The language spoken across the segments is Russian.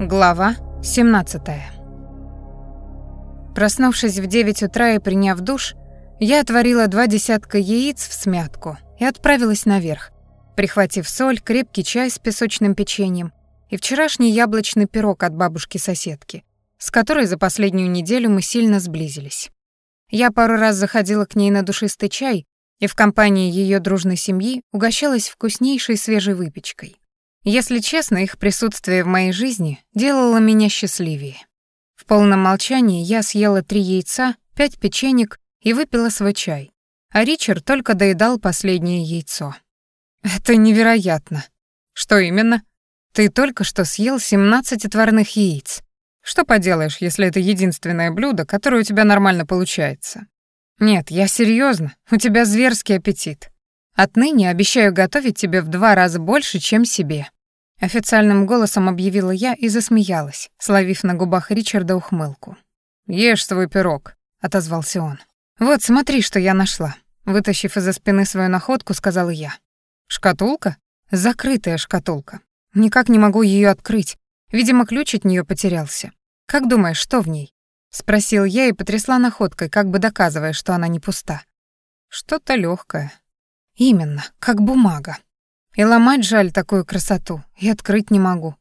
Глава 17. Проснувшись в 9 утра и приняв душ, я отварила два десятка яиц в смятку и отправилась наверх, прихватив соль, крепкий чай с песочным печеньем и вчерашний яблочный пирог от бабушки-соседки, с которой за последнюю неделю мы сильно сблизились. Я пару раз заходила к ней на душистый чай и в компании ее дружной семьи угощалась вкуснейшей свежей выпечкой. Если честно, их присутствие в моей жизни делало меня счастливее. В полном молчании я съела три яйца, пять печенек и выпила свой чай, а Ричард только доедал последнее яйцо. «Это невероятно!» «Что именно?» «Ты только что съел 17 отварных яиц. Что поделаешь, если это единственное блюдо, которое у тебя нормально получается?» «Нет, я серьезно. у тебя зверский аппетит. Отныне обещаю готовить тебе в два раза больше, чем себе». Официальным голосом объявила я и засмеялась, словив на губах Ричарда ухмылку. «Ешь свой пирог», — отозвался он. «Вот, смотри, что я нашла». Вытащив из-за спины свою находку, сказала я. «Шкатулка? Закрытая шкатулка. Никак не могу ее открыть. Видимо, ключ от нее потерялся. Как думаешь, что в ней?» Спросил я и потрясла находкой, как бы доказывая, что она не пуста. «Что-то легкое. Именно, как бумага. И ломать жаль такую красоту, и открыть не могу.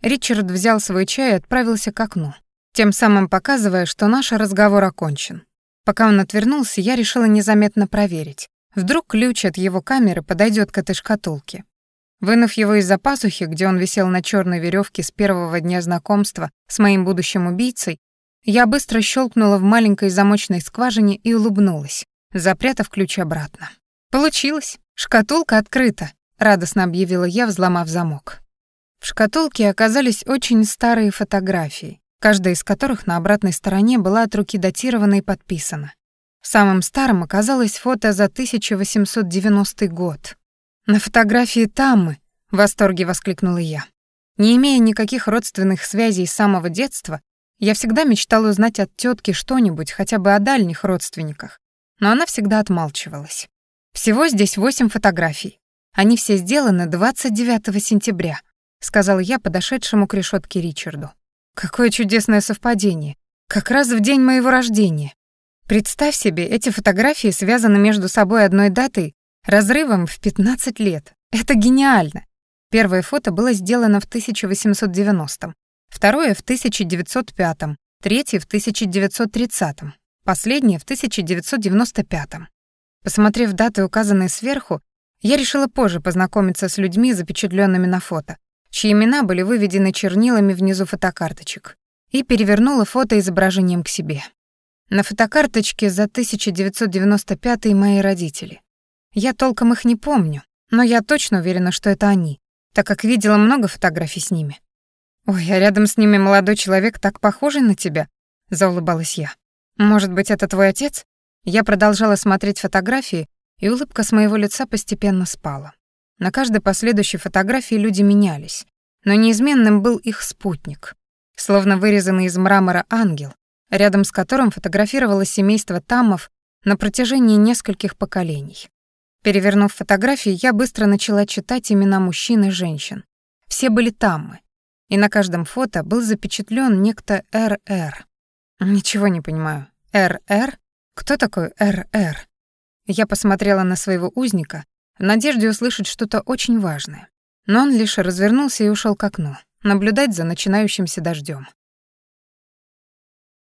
Ричард взял свой чай и отправился к окну, тем самым показывая, что наш разговор окончен. Пока он отвернулся, я решила незаметно проверить. Вдруг ключ от его камеры подойдет к этой шкатулке. Вынув его из-за пасухи, где он висел на черной веревке с первого дня знакомства с моим будущим убийцей, я быстро щелкнула в маленькой замочной скважине и улыбнулась, запрятав ключ обратно. «Получилось. Шкатулка открыта», — радостно объявила я, взломав замок. В шкатулке оказались очень старые фотографии, каждая из которых на обратной стороне была от руки датирована и подписана. Самым старым оказалось фото за 1890 год. «На фотографии Таммы!» — в восторге воскликнула я. Не имея никаких родственных связей с самого детства, я всегда мечтала узнать от тетки что-нибудь, хотя бы о дальних родственниках, но она всегда отмалчивалась. Всего здесь восемь фотографий. Они все сделаны 29 сентября, сказал я подошедшему к решетке Ричарду. Какое чудесное совпадение. Как раз в день моего рождения. Представь себе, эти фотографии связаны между собой одной датой, разрывом в 15 лет. Это гениально. Первое фото было сделано в 1890-м, второе — в 1905-м, третье — в 1930-м, последнее — в 1995-м. Посмотрев даты, указанные сверху, я решила позже познакомиться с людьми, запечатленными на фото, чьи имена были выведены чернилами внизу фотокарточек, и перевернула фото изображением к себе. На фотокарточке за 1995 мои родители. Я толком их не помню, но я точно уверена, что это они, так как видела много фотографий с ними. «Ой, а рядом с ними молодой человек так похожий на тебя», — заулыбалась я. «Может быть, это твой отец?» Я продолжала смотреть фотографии, и улыбка с моего лица постепенно спала. На каждой последующей фотографии люди менялись, но неизменным был их спутник, словно вырезанный из мрамора ангел, рядом с которым фотографировалось семейство Тамов на протяжении нескольких поколений. Перевернув фотографии, я быстро начала читать имена мужчин и женщин. Все были Таммы, и на каждом фото был запечатлен некто РР. Ничего не понимаю. РР? Кто такой РР? Я посмотрела на своего узника в надежде услышать что-то очень важное. Но он лишь развернулся и ушел к окну, наблюдать за начинающимся дождем.